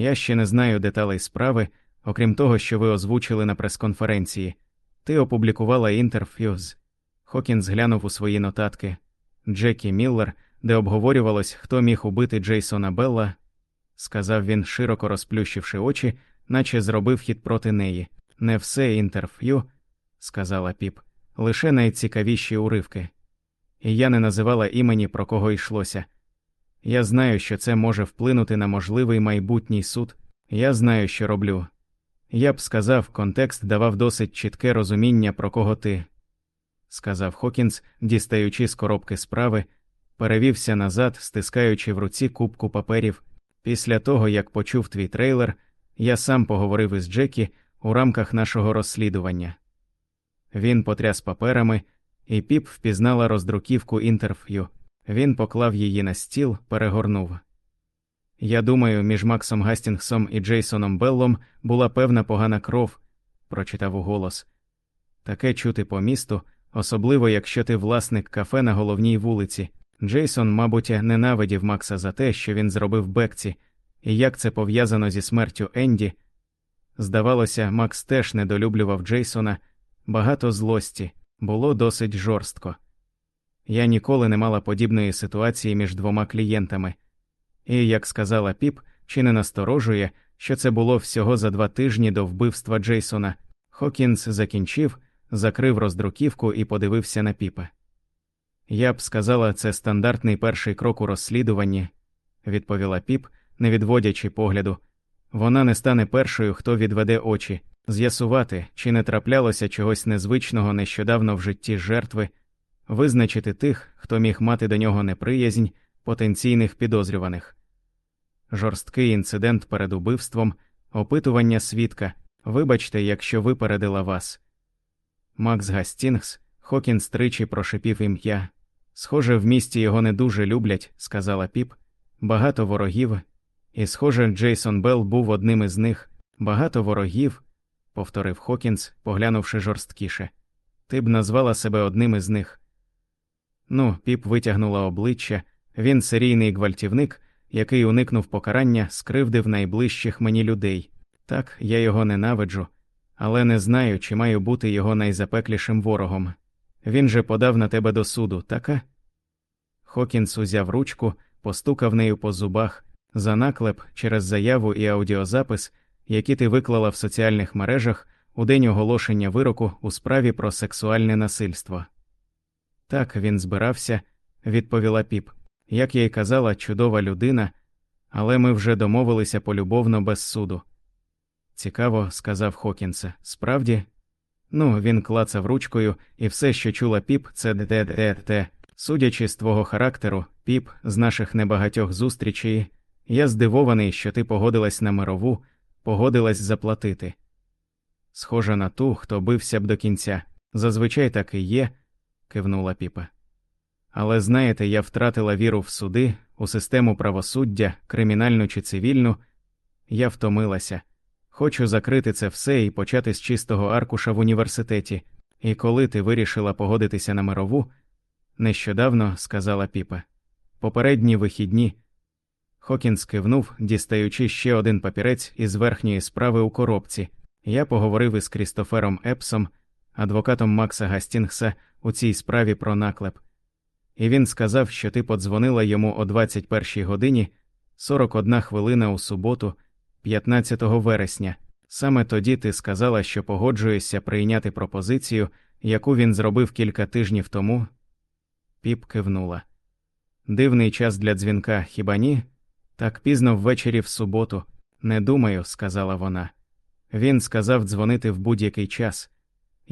Я ще не знаю деталей справи, окрім того, що ви озвучили на прес-конференції. Ти опублікувала інтерв'ю з Хокінс глянув у свої нотатки Джекі Міллер, де обговорювалось, хто міг убити Джейсона Белла, сказав він, широко розплющивши очі, наче зробив хід проти неї. Не все інтерв'ю, сказала піп, лише найцікавіші уривки. І я не називала імені, про кого йшлося. Я знаю, що це може вплинути на можливий майбутній суд, я знаю, що роблю. Я б сказав, контекст давав досить чітке розуміння, про кого ти, сказав Хокінс, дістаючи з коробки справи, перевівся назад, стискаючи в руці кубку паперів. Після того, як почув твій трейлер, я сам поговорив із Джекі у рамках нашого розслідування. Він потряс паперами, і піп впізнала роздруківку інтерв'ю. Він поклав її на стіл, перегорнув. Я думаю, між Максом Гастінгсом і Джейсоном Беллом була певна погана кров, прочитав уголос. Таке чути по місту, особливо якщо ти власник кафе на головній вулиці. Джейсон, мабуть, ненавидів Макса за те, що він зробив Бекці, і як це пов'язано зі смертю Енді. Здавалося, Макс теж недолюблював Джейсона, багато злості, було досить жорстко. Я ніколи не мала подібної ситуації між двома клієнтами, і, як сказала піп, чи не насторожує, що це було всього за два тижні до вбивства Джейсона. Хокінс закінчив, закрив роздруківку і подивився на піпа. Я б сказала, це стандартний перший крок у розслідуванні, відповіла піп, не відводячи погляду. Вона не стане першою, хто відведе очі, з'ясувати, чи не траплялося чогось незвичного нещодавно в житті жертви, визначити тих, хто міг мати до нього неприязнь, потенційних підозрюваних. Жорсткий інцидент перед убивством, опитування свідка. Вибачте, якщо випередила вас. Макс Гастінгс, Хокінс тричі прошипів ім'я. Схоже, в місті його не дуже люблять, сказала Піп. Багато ворогів. І, схоже, Джейсон Белл був одним із них. Багато ворогів, повторив Хокінс, поглянувши жорсткіше. Ти б назвала себе одним із них. Ну, піп витягнула обличчя. Він серійний гвалтівник, який уникнув покарання, скривдив найближчих мені людей. Так, я його ненавиджу, але не знаю, чи маю бути його найзапеклішим ворогом. Він же подав на тебе до суду, така? Хокінс узяв ручку, постукав нею по зубах, за наклеп через заяву і аудіозапис, які ти виклала в соціальних мережах у день оголошення вироку у справі про сексуальне насильство. Так він збирався, відповіла піп. Як я й казала, чудова людина, але ми вже домовилися полюбовно без суду. Цікаво, сказав Хокінсе. Справді? Ну, він клацав ручкою, і все, що чула піп, це де де те. Судячи з твого характеру, піп, з наших небагатьох зустрічей, я здивований, що ти погодилась на мирову, погодилась заплатити. Схожа на ту, хто бився б до кінця. Зазвичай так і є, кивнула піпа. Але знаєте, я втратила віру в суди, у систему правосуддя, кримінальну чи цивільну, я втомилася. Хочу закрити це все і почати з чистого аркуша в університеті. І коли ти вирішила погодитися на мирову, нещодавно сказала піпа. Попередні вихідні. Хокінс кивнув, дістаючи ще один папірець із верхньої справи у коробці. Я поговорив із Крістофером Епсом, адвокатом Макса Гастінгса, у цій справі про наклеп. І він сказав, що ти подзвонила йому о 21 годині 41 хвилина у суботу. 15 вересня. Саме тоді ти сказала, що погоджуєшся прийняти пропозицію, яку він зробив кілька тижнів тому. Піп кивнула. Дивний час для дзвінка, хіба ні? Так пізно ввечері в суботу. Не думаю, сказала вона. Він сказав дзвонити в будь-який час.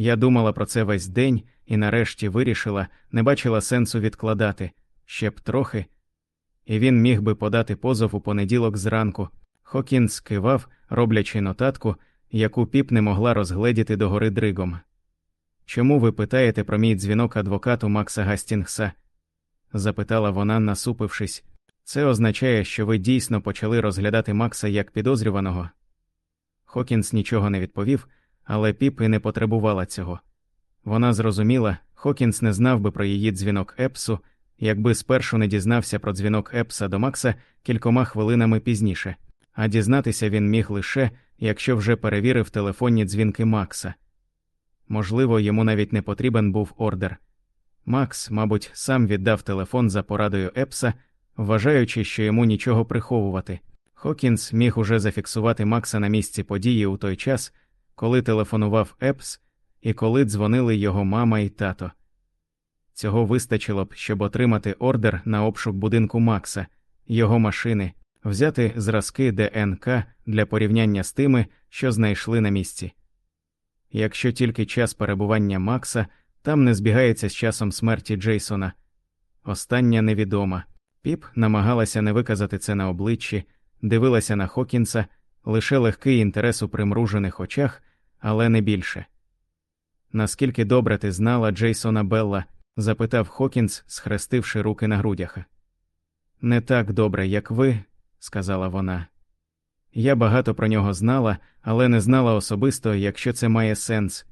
Я думала про це весь день і нарешті вирішила, не бачила сенсу відкладати ще б трохи, і він міг би подати позов у понеділок зранку, Хокінс кивав, роблячи нотатку, яку Піп не могла розгледіти догори дригом. Чому ви питаєте про мій дзвінок адвокату Макса Гастінгса? запитала вона, насупившись. Це означає, що ви дійсно почали розглядати Макса як підозрюваного. Хокінс нічого не відповів, але Піп і не потребувала цього. Вона зрозуміла, Хокінс не знав би про її дзвінок Епсу, якби спершу не дізнався про дзвінок Епса до Макса кількома хвилинами пізніше а дізнатися він міг лише, якщо вже перевірив телефонні дзвінки Макса. Можливо, йому навіть не потрібен був ордер. Макс, мабуть, сам віддав телефон за порадою Епса, вважаючи, що йому нічого приховувати. Хокінс міг уже зафіксувати Макса на місці події у той час, коли телефонував Епс і коли дзвонили його мама і тато. Цього вистачило б, щоб отримати ордер на обшук будинку Макса, його машини, взяти зразки ДНК для порівняння з тими, що знайшли на місці. Якщо тільки час перебування Макса там не збігається з часом смерті Джейсона. Остання невідома. Піп намагалася не виказати це на обличчі, дивилася на Хокінса, лише легкий інтерес у примружених очах, але не більше. Наскільки добре ти знала Джейсона Белла? запитав Хокінс, схрестивши руки на грудях. Не так добре, як ви, сказала вона. Я багато про нього знала, але не знала особисто, якщо це має сенс,